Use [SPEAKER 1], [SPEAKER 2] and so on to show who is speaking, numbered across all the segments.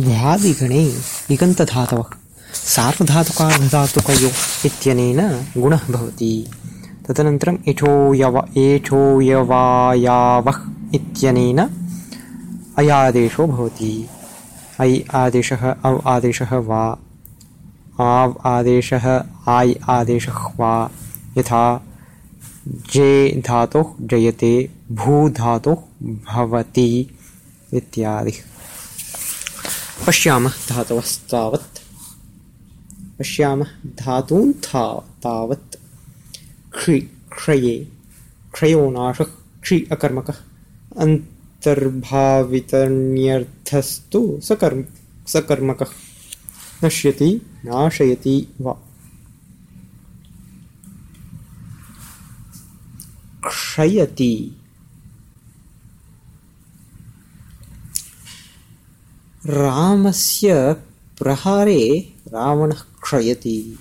[SPEAKER 1] भ्वादिगणे इगन्तधातवः सार्वधातुकार्धधातुकयोः इत्यनेन गुणः भवति। तदनन्तरम् इठो यव एठो यवायावः इत्यनेन अयादेशो भवति। ऐ आदेशः औ आदेशः वा आव् आदेशः आय् आदेशः वा यथा जे धातुः जयते भू धातुः भवति इत्यादि पश्यामः। धातवस्तावत्। पश्यामः। धातून् था, तावत्। क्षि क्षये क्षयो नाशः क्षि अकर्मकः। अन्तर्भावितन्यर्थस्तु सकर्म, सकर्मकः। नश्यति, नाशयति वा। क्षयति। रामस्य प्रहारे रावणः क्षयति।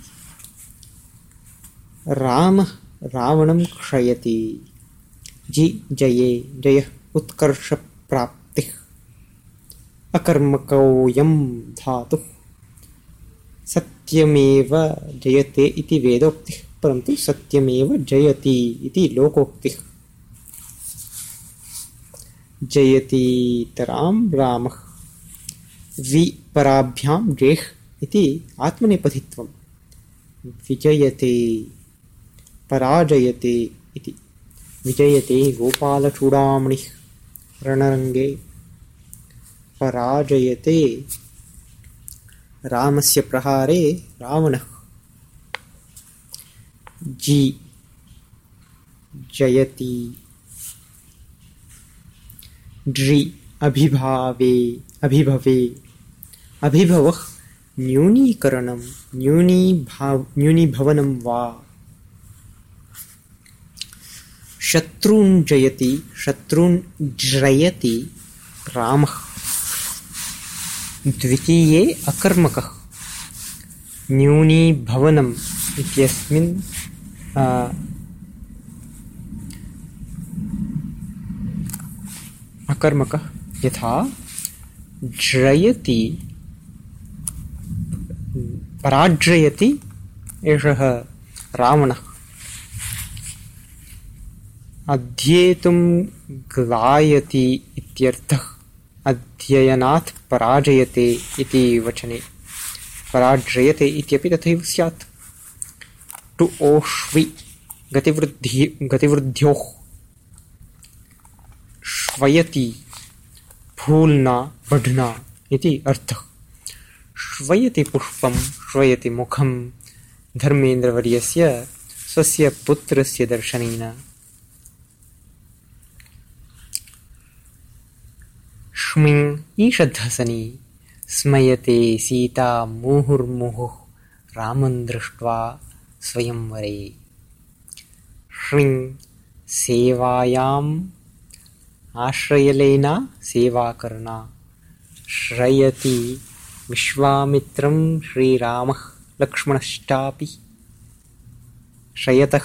[SPEAKER 1] रामः रावणं क्षयति। जि जये जयः उत्कर्षप्राप्तिः अकर्मकोऽयं धातुः। सत्यमेव जयते इति वेदोक्तिः परन्तु सत्यमेव जयति इति लोकोक्तिः। जयतीतरां रामः विपराभ्यां जेह् इति आत्मनेपथित्वं। विजयते पराजयते इति। विजयते गोपालचूडामणिः रणरङ्गे। पराजयते रामस्य प्रहारे रावणः। जी। जयति। ड्रि अभिभावे अभिभवे अभिभवः न्यूनीकरणं, न्यूनीभाव, न्यूनीभवनं वा? शत्रून् जयति शत्रून् जयति रामः। द्वितीये अकर्मकः। न्यूनीभवनम् इत्यस्मिन् अकर्मकः यथा जयति पराजयति एषः रावणः। अध्येतुं ग्लायति इत्यर्थः, अध्ययनात् पराजयते इति वचने। पराजयते इत्यपि तथैव स्यात्। टु ओष्वि गतिवृद्धि, गतिवृद्ध्योः। श्वयति फूल्ना बढ़ना इति अर्थः। श्वयति पुष्पं श्वयति मुखं। धर्मेन्द्रवर्यस्य स्वस्य पुत्रस्य दर्शनेन। ष्मिङ् ईषद्धसनि स्मयते सीता मुहुर्मुहुः रामं दृष्ट्वा स्वयंवरे ष्मिङ् सेवायाम् आश्रयलेना सेवाकर्णा श्रयति विश्वामित्रं श्रीरामः लक्ष्मणश्चापि। श्रयतः।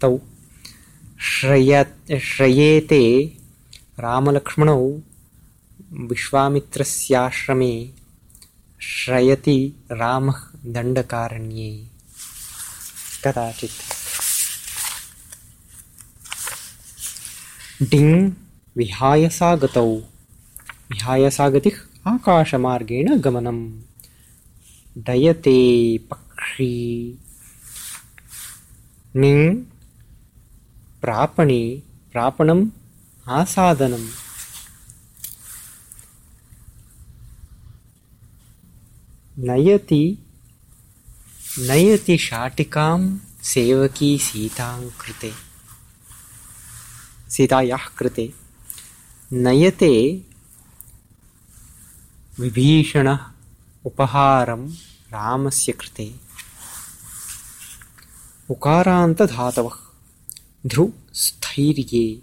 [SPEAKER 1] तौ। श्रय, श्रयेते रामलक्ष्मणौ विश्वामित्रस्याश्रमे श्रयति रामः दण्डकारण्ये। कदाचित्। डिङ् विहाय सा गतौ विहाय गतिः आकाशमार्गेण गमनं डयते पक्षी। णिङ् प्रापणे प्रापणम् आसादनं नयति नयति शाटिकां सेवकी सीतां कृते। सीतायाः कृते। नयते विभीषणः उपहारं रामस्य कृते। उकारान्तधातवः। ध्रुस्थैर्ये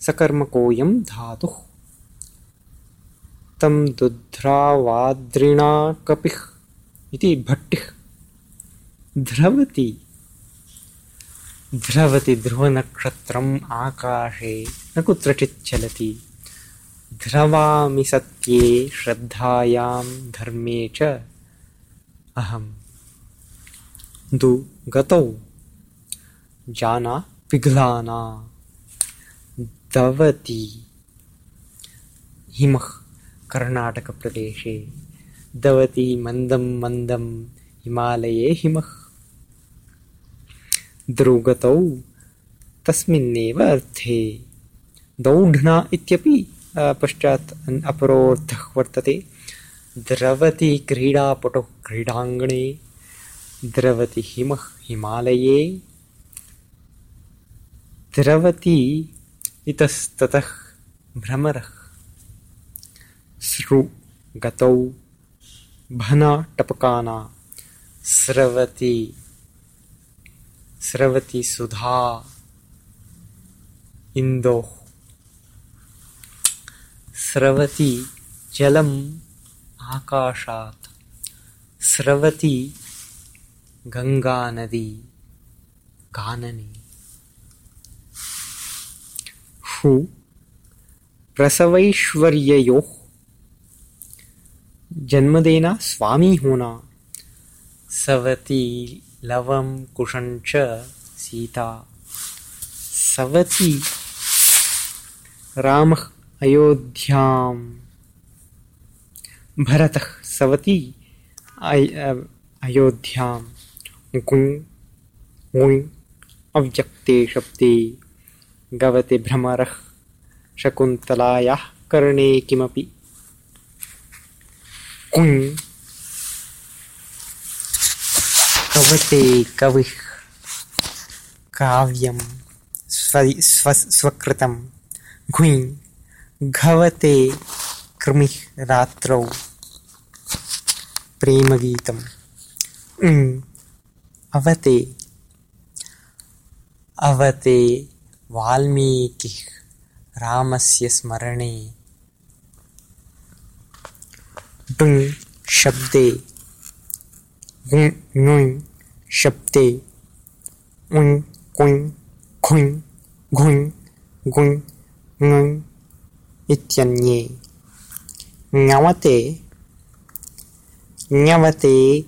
[SPEAKER 1] सकर्मकोऽयं धातुः। तं दुध्रावाद्रिणा कपिः इति भट्टिः। ध्रवति। ध्रवति ध्रुवनक्षत्रम् आकाशे। न कुत्रचित् चलति ध्रवामि सत्ये श्रद्धायां धर्मे च। अहं दु गतौ जाना पिघलाना दवती। हिमः कर्णाटकप्रदेशे दवति मन्दं मन्दं हिमालये हिमः। द्रुगतौ तस्मिन्नेव अर्थे दौढ्ना इत्यपि पश्चात् अपरोऽर्थः वर्तते। द्रवति क्रीडापटुः क्रीडाङ्गणे, द्रवति हिमः हिमालये। द्रवति इतस्ततः भ्रमरः। सृ गतौ भना टपकाना। स्रवति स्रवति सुधा, इन्दोः स्रवति जलम् आकाशात्। स्रवति गङ्गानदी, काननी। हु? प्रसवैश्वर्ययोः। जन्मदेना स्वामी होना। सवती लवं कुशं च सीता। सवती रामः अयोध्यां भरतः सवती अयोध्यां गुं अव्यक्ते शब्दे। गवते भ्रमरः शकुन्तलायाः कर्णे किमपि। कुञ् कवते कविः काव्यं स्व घुञ् घवते कृमिः रात्रौ प्रेमगीतम् अवते अवते वाल्मीकिः रामस्य स्मरणे डुङ् शब्दे ङुञ् शब्दे उञ् कुञ् खुञ् घुञ् गुञ् ङुञ् इत्यन्ये। ङवते। ङवते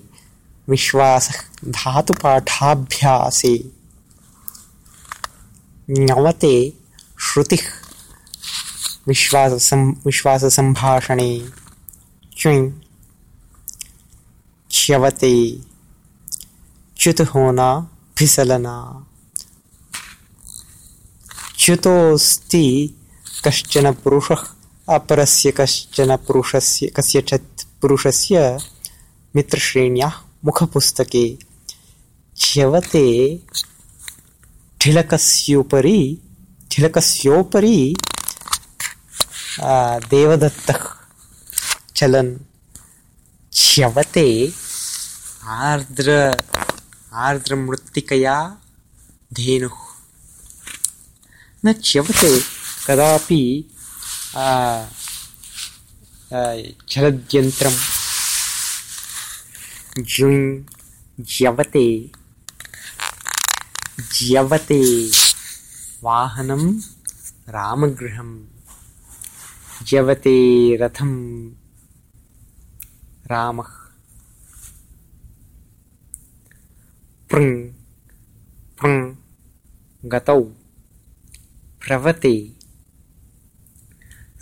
[SPEAKER 1] विश्वासः धातुपाठाभ्यासे। ङवते श्रुतिः विश्वाससं विश्वाससम्भाषणे। च्युञ् च्यवते। च्युत होना फिसलना च्युतोऽस्ति कश्चन पुरुषः अपरस्य कश्चन पुरुषस्य कस्यचित् पुरुषस्य मित्रश्रेण्याः मुखपुस्तके च्यवते ठिलकस्योपरि ठिलकस्योपरि देवदत्तः चलन् च्यवते आर्द्र आर्द्रमृत्तिकया धेनुः। न च्यवते कदापि चलद्यन्त्रं जुञ् ज्यवते ज्यवते वाहनं रामगृहं ज्यवते रथं रामः पृङ् पृङ् गतौ प्रवते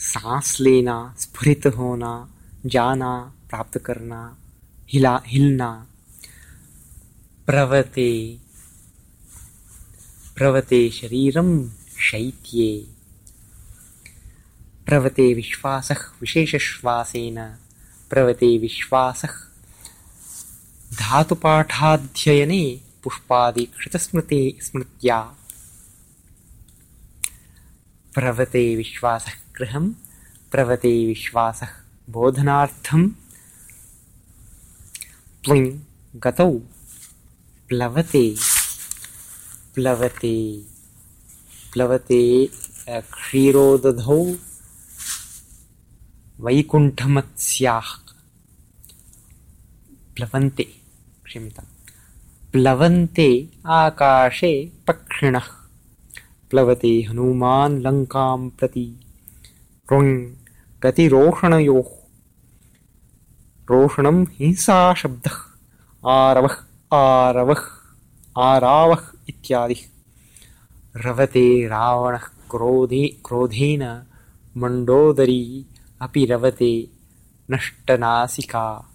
[SPEAKER 1] सांस लेना, स्फुरित होना, जाना, प्राप्त करना, हिला, हिलना। प्रवते प्रवते शरीरं शैत्ये। प्रवते विश्वासः विशेषश्वासेन, प्रवते विश्वासः धातुपाठाध्ययने पुष्पादिकृतस्मृते, स्मृत्या। प्रवते विश्वासः गृहं प्रवते विश्वासः बोधनार्थं प्लिङ् गतौ प्लवते प्लवते प्लवते क्षीरोदधौ वैकुण्ठमत्स्याः। प्लवन्ते क्षम्यतां प्लवन्ते आकाशे पक्षिणः प्लवते हनुमान् लङ्कां प्रति। ऋङ् गतिरोषणयोः रोषणं हिंसाशब्दः आरवः आरवः आरावः इत्यादि। रवते रावणः क्रोधे क्रोधेन मण्डोदरी अपि रवते नष्टनासिका।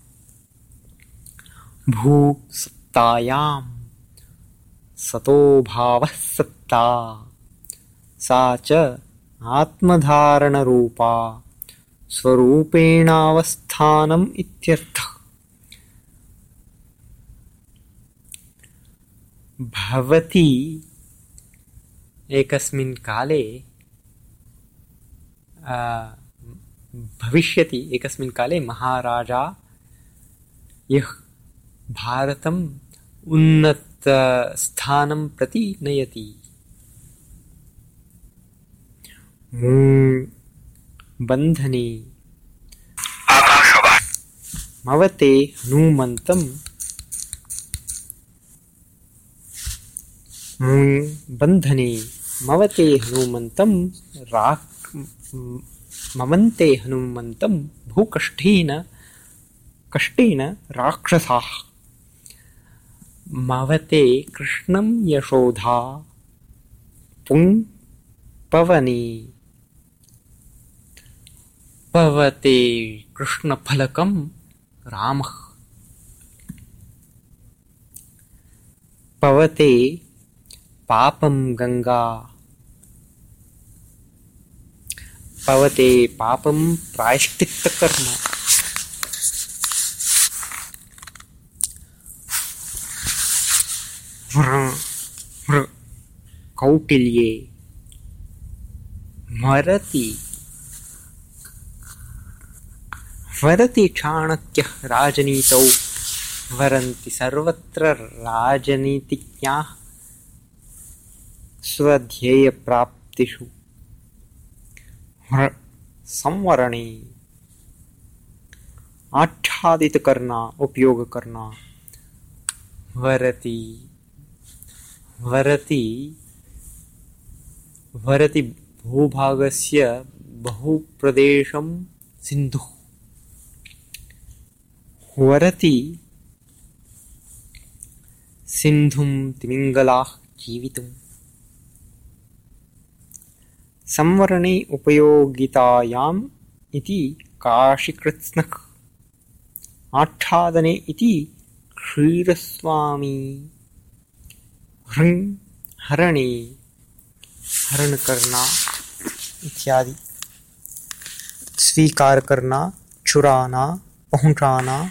[SPEAKER 1] भूसत्तायां सतोभावः सत्ता सा च आत्मधारणरूपा स्वरूपेणावस्थानम् इत्यर्थः। भवति एकस्मिन् काले भविष्यति एकस्मिन् काले महाराजा। यः भारतम् उन्नतस्थानं प्रति नयति बन्धने। मवते हनुमन्तं। बन्धने मवते हनुमन्तं राक् ममन्ते हनुमन्तं भूकष्ठेन कष्टेन राक्षसाः। मवते कृष्णं यशोधा। पुङ्पवने पवते कृष्णफलकं रामः। गङ्गा। पवते पापं प्रायश्चित्तकर्म। कौटिल्ये। मरति वरति चाणक्यः राजनीतौ। वरन्ति सर्वत्र राजनीतिज्ञाः स्वध्येयप्राप्तिषु। संवरणे। आच्छादित करना उपयोग करना वरति। वरति। वरति भूभागस्य बहुप्रदेशं सिन्धुः। वरति सिन्धुं तिमिङ्गलाः जीवितुम्। संवरणे उपयोगितायाम् इति काशीकृत्स्नः। आच्छादने इति क्षीरस्वामी। हृ हरणे हरण करना इत्यादि। स्वीकार करना चुराना पहुंचाना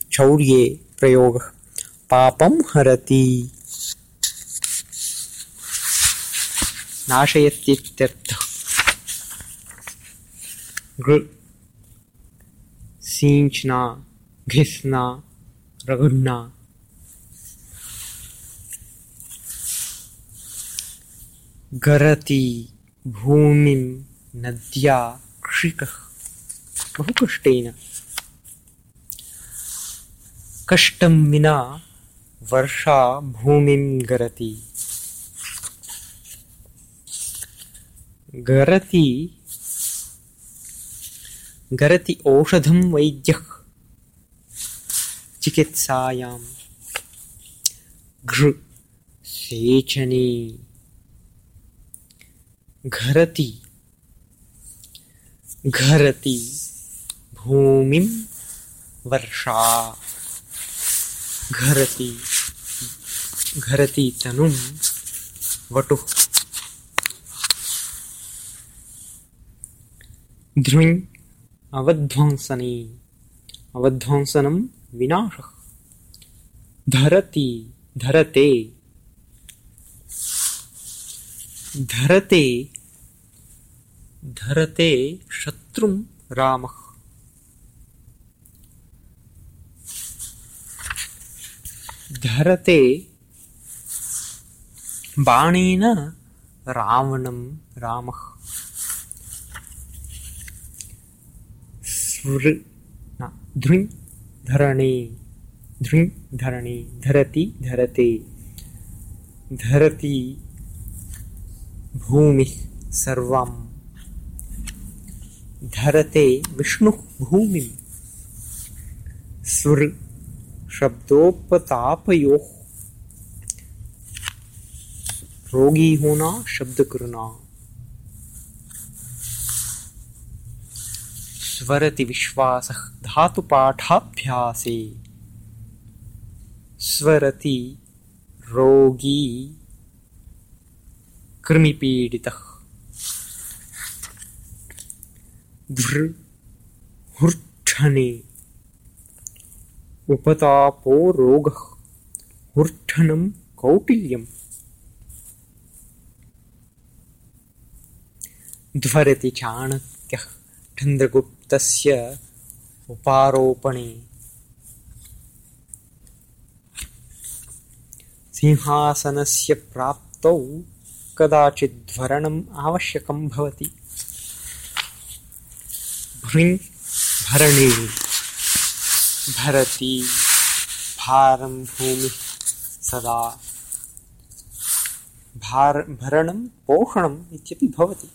[SPEAKER 1] चौर्ये प्रयोगः पापं हरति। नाशयत्यर्थः। गृ। सिंचना घिसना रगड़ना गरति, भूमिं, नद्या, कृषिकः। बहु कष्टेन कष्टं विना वर्षा भूमिं गरति। गरति गरति औषधं वैद्यः चिकित्सायां घृ सेचने। घरति घरति भूमिं वर्षा। घरति घरति तनुं वटुः। ध्रुञ् अवध्वंसने अवध्वंसनं विनाशः धरति धरते धरते धरते शत्रुं रामः। धरते बाणेन रावणं रामः। स्मृ धृङ् धरणे धृङ् धरणे, धरति धरते। धरति भूमिः सर्वं धरते विष्णुः भूमिं स्वर शब्दोपतापयोः। रोगी होना शब्द करना। स्वरति विश्वासः धातुपाठाभ्यासे। स्वरति रोगी कृमिपीडितः। धृ हुर्ठने उपतापो रोगः हुर्ठनं कौटिल्यम्। ध्वरति चाणक्यः चन्द्रगुप्तस्य उपारोपणे। सिंहासनस्य प्राप्तौ कदाचित् ध्वरणम् आवश्यकं भवति। भरणे भरति भारं भूमिः सदा। भार भरणं पोषणम् इत्यपि भवति।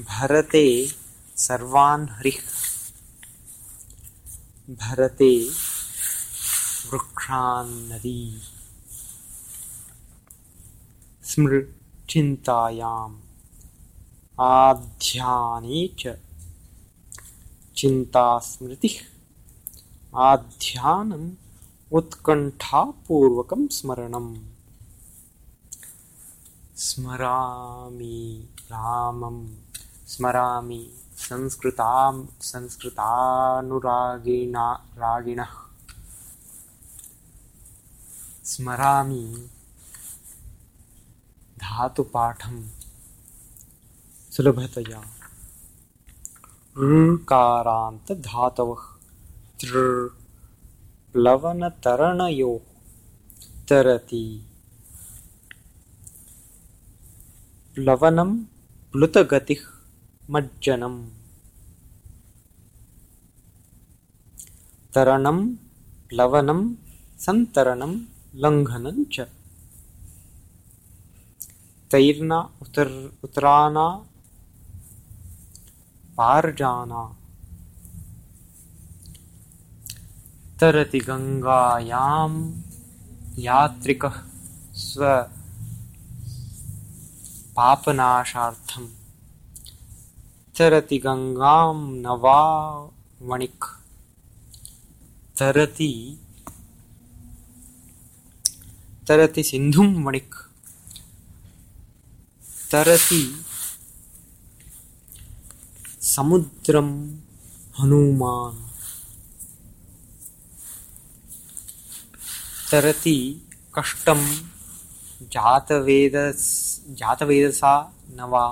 [SPEAKER 1] भरते सर्वान् हरिः। भरते वृक्षान् नदी। स्मृचिन्तायाम् आध्याने च चिन्तास्मृतिः आध्यानम् उत्कण्ठापूर्वकं स्मरणम्। स्मरामि रामम् स्मरामि संस्कृतां रागिणः। स्मरामि धातुपाठं। सुलभतया। ऋकारान्तधातवः। तृप्लवनतरणयोः तरति। प्लवनं प्लुतगतिः मज्जनम्। तरणं प्लवनं सन्तरणं लङ्घनं च। तैर्ना उतर उतराना पार्जाना तरति गङ्गायां यात्रिकः स्व पापनाशार्थम्। तरति गङ्गां नवावणिक्। तरति तरति सिन्धुं वणिक्। तरति समुद्रं हनुमान। तरति कष्टम जातवेद जातवेदसा नवा